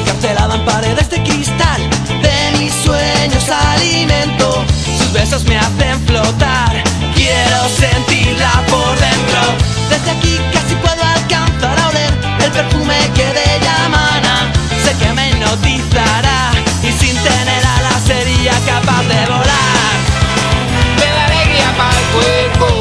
encarcelada en paredes de cristal de mis sueños alimento. Sus besos me hacen flotar quiero sentirla por dentro. Desde aquí casi puedo alcanzar a oler el perfume que de ella emana. Sé que me hipnotizará y sin tener alas sería capaz de volar. Me da alegría para el cuerpo.